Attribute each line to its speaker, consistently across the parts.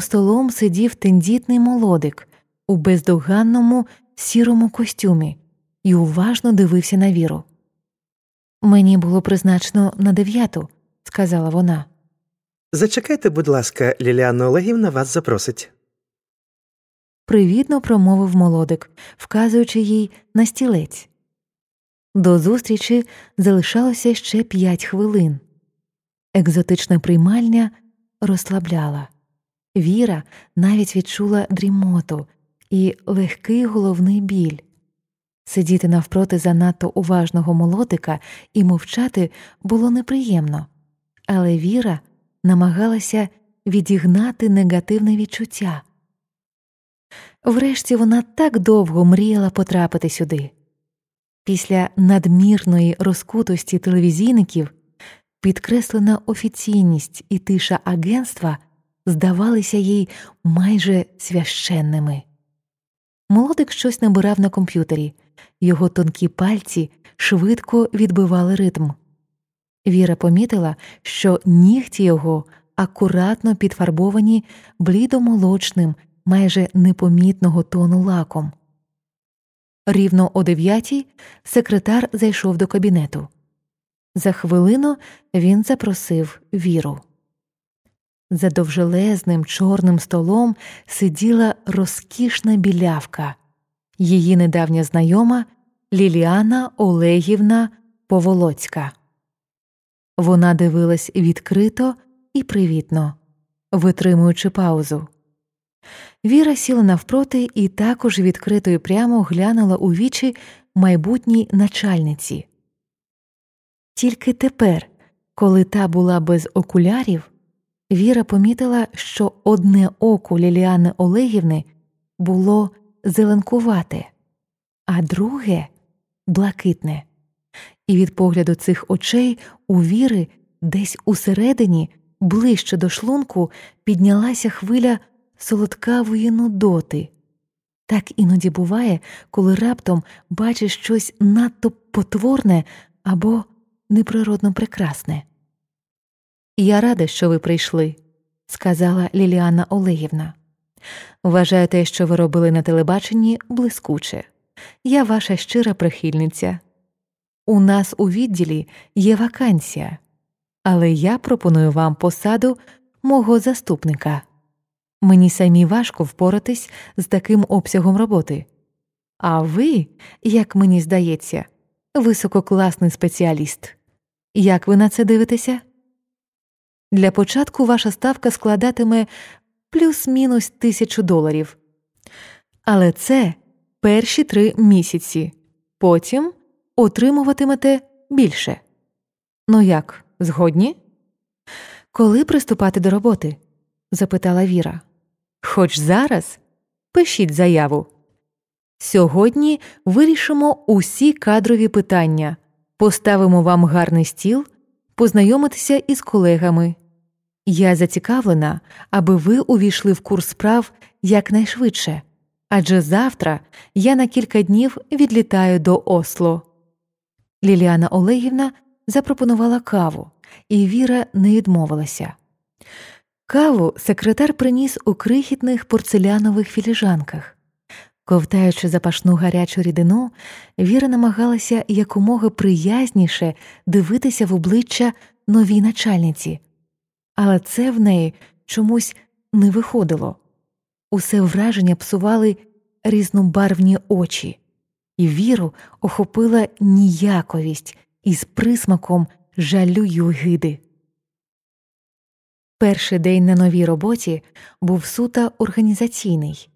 Speaker 1: столом сидів тендітний молодик у бездоганному сірому костюмі і уважно дивився на віру. Мені було призначено на дев'яту, сказала вона.
Speaker 2: Зачекайте, будь ласка, Ліліана Олегівна вас запросить.
Speaker 1: Привітно промовив молодик, вказуючи їй на стілець. До зустрічі залишалося ще п'ять хвилин. Екзотична приймальня розслабляла. Віра навіть відчула дрімоту і легкий головний біль. Сидіти навпроти занадто уважного молодика і мовчати було неприємно, але Віра намагалася відігнати негативне відчуття. Врешті вона так довго мріяла потрапити сюди. Після надмірної розкутості телевізійників підкреслена офіційність і тиша агентства здавалися їй майже священними. Молодик щось набирав на комп'ютері, його тонкі пальці швидко відбивали ритм. Віра помітила, що нігті його акуратно підфарбовані блідомолочним, майже непомітного тону лаком. Рівно о дев'ятій секретар зайшов до кабінету. За хвилину він запросив віру. За довжелезним чорним столом сиділа розкішна білявка, її недавня знайома Ліліана Олегівна Поволоцька. Вона дивилась відкрито і привітно, витримуючи паузу. Віра сіла навпроти і також відкрито і прямо глянула у вічі майбутній начальниці. Тільки тепер, коли та була без окулярів, Віра помітила, що одне око Ліліани Олегівни було зеленкувате, а друге блакитне, і від погляду цих очей у Віри десь усередині, ближче до шлунку, піднялася хвиля солодкавої нудоти. Так іноді буває, коли раптом бачиш щось надто потворне або неприродно прекрасне. Я рада, що ви прийшли, сказала Ліліана Олегівна. Вважаю те, що ви робили на телебаченні, блискуче. Я ваша щира прихильниця. У нас у відділі є вакансія, але я пропоную вам посаду мого заступника. Мені самі важко впоратись з таким обсягом роботи. А ви, як мені здається, висококласний спеціаліст. Як ви на це дивитеся? Для початку ваша ставка складатиме плюс-мінус тисячу доларів. Але це перші три місяці, потім отримуватимете більше. Ну як, згодні? Коли приступати до роботи? запитала Віра. Хоч зараз пишіть заяву. Сьогодні вирішимо усі кадрові питання, поставимо вам гарний стіл, познайомитися із колегами. Я зацікавлена, аби ви увійшли в курс справ якнайшвидше, адже завтра я на кілька днів відлітаю до Осло. Ліліана Олегівна запропонувала каву, і Віра не відмовилася. Каву секретар приніс у крихітних порцелянових філіжанках. Ковтаючи запашну гарячу рідину, Віра намагалася якомога приязніше дивитися в обличчя новій начальниці, але це в неї чомусь не виходило. Усе враження псували різнобарвні очі, і віру охопила ніяковість із присмаком жалю й гиди. Перший день на новій роботі був суто організаційний.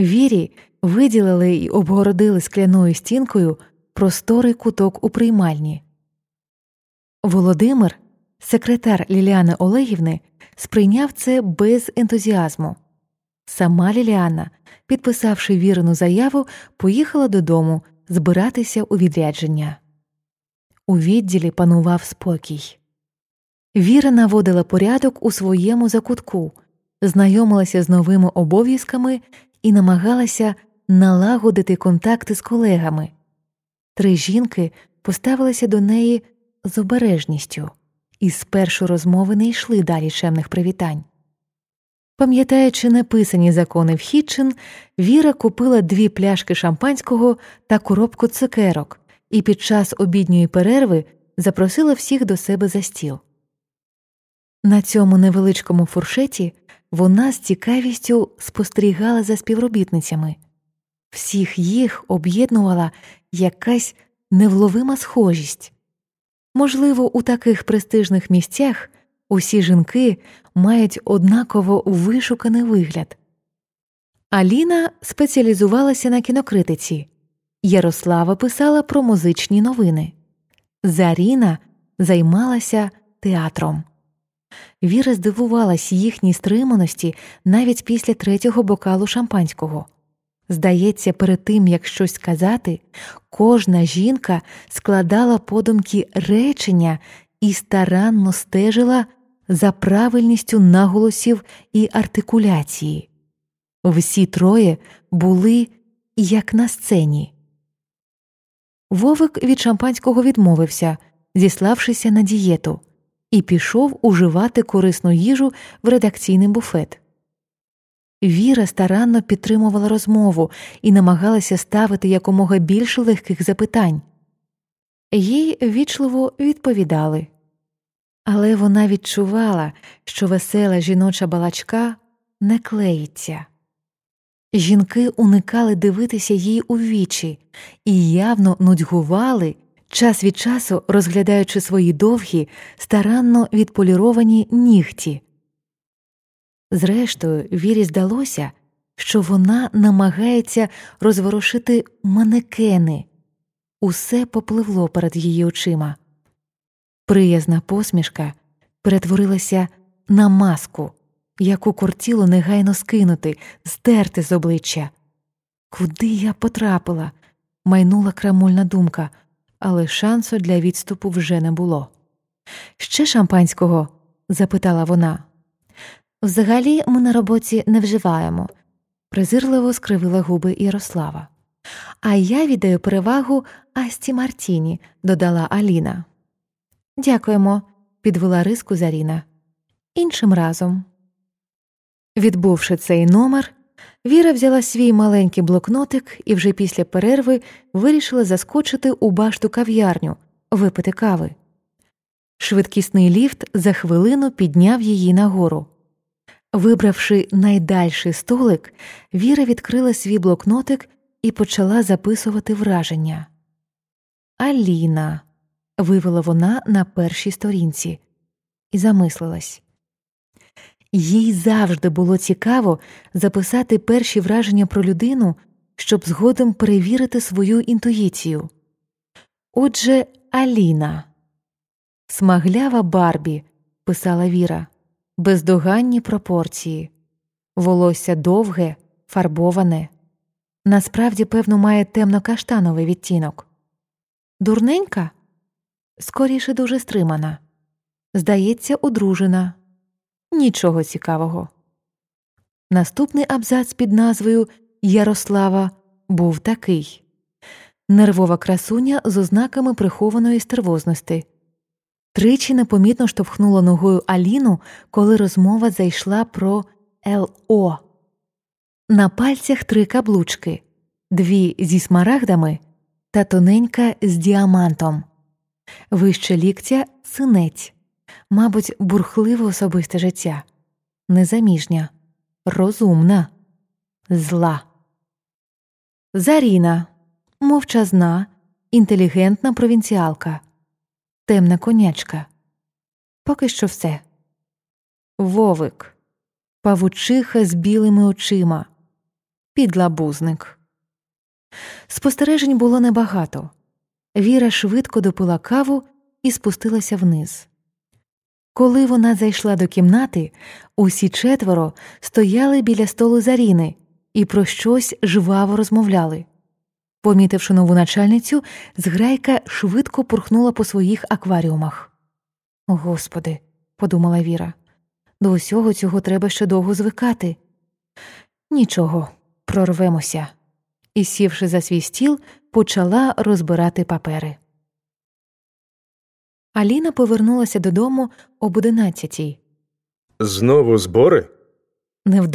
Speaker 1: Вірі виділили й обгородили скляною стінкою просторий куток у приймальні. Володимир, секретар Ліліани Олегівни, сприйняв це без ентузіазму. Сама Ліліана, підписавши вірену заяву, поїхала додому збиратися у відрядження. У відділі панував спокій. Віра наводила порядок у своєму закутку, знайомилася з новими обов'язками і намагалася налагодити контакти з колегами. Три жінки поставилися до неї з обережністю і з першої розмови не йшли далі чемних привітань. Пам'ятаючи неписані закони в Хітчин, Віра купила дві пляшки шампанського та коробку цукерок і під час обідньої перерви запросила всіх до себе за стіл. На цьому невеличкому фуршеті вона з цікавістю спостерігала за співробітницями. Всіх їх об'єднувала якась невловима схожість. Можливо, у таких престижних місцях усі жінки мають однаково вишуканий вигляд. Аліна спеціалізувалася на кінокритиці, Ярослава писала про музичні новини, Заріна займалася театром. Віра здивувалась їхній стриманості навіть після третього бокалу шампанського. Здається, перед тим як щось сказати, кожна жінка складала подумки речення і старанно стежила за правильністю наголосів і артикуляції. Всі троє були як на сцені. Вовик від шампанського відмовився, зіславшися на дієту, і пішов уживати корисну їжу в редакційний буфет. Віра старанно підтримувала розмову і намагалася ставити якомога більше легких запитань. Їй вічливо відповідали. Але вона відчувала, що весела жіноча балачка не клеїться. Жінки уникали дивитися їй у вічі і явно нудьгували, час від часу розглядаючи свої довгі, старанно відполіровані нігті. Зрештою, Вірі здалося, що вона намагається розворушити манекени, усе попливло перед її очима. Приязна посмішка перетворилася на маску, яку кортіло негайно скинути, стерти з обличчя. Куди я потрапила? майнула крамольна думка, але шансу для відступу вже не було. Ще шампанського? запитала вона. Взагалі ми на роботі не вживаємо, презирливо скривила губи Ярослава. А я віддаю перевагу Асті Мартіні, додала Аліна. Дякуємо, підвела риску Заріна. Іншим разом. Відбувши цей номер, Віра взяла свій маленький блокнотик і вже після перерви вирішила заскочити у башту кав'ярню, випити кави. Швидкісний ліфт за хвилину підняв її нагору. Вибравши найдальший столик, Віра відкрила свій блокнотик і почала записувати враження. Аліна, вивела вона на першій сторінці, і замислилась. Їй завжди було цікаво записати перші враження про людину, щоб згодом перевірити свою інтуїцію. Отже, Аліна, смаглява Барбі, писала Віра, бездоганні пропорції, волосся довге, фарбоване. Насправді, певно, має темно каштановий відтінок. Дурненька? Скоріше дуже стримана. Здається, одружена. Нічого цікавого. Наступний абзац під назвою Ярослава був такий нервова красуня з ознаками прихованої стервозності. Тричі непомітно штовхнула ногою Аліну, коли розмова зайшла про ЛО. На пальцях три каблучки, дві зі смарагдами та тоненька з діамантом, вище ліктя синець. Мабуть, бурхливе особисте життя, незаміжня, розумна, зла. Заріна. Мовчазна, інтелігентна провінціалка, темна конячка. Поки що все. Вовик, павучиха з білими очима, підлабузник. Спостережень було небагато. Віра швидко допила каву і спустилася вниз. Коли вона зайшла до кімнати, усі четверо стояли біля столу Заріни і про щось жваво розмовляли. Помітивши нову начальницю, зграйка швидко пурхнула по своїх акваріумах. Господи, подумала Віра, до усього цього треба ще довго звикати. Нічого, прорвемося. І, сівши за свій стіл, почала розбирати папери. Аліна повернулася додому об одинадцятій.
Speaker 2: Знову збори?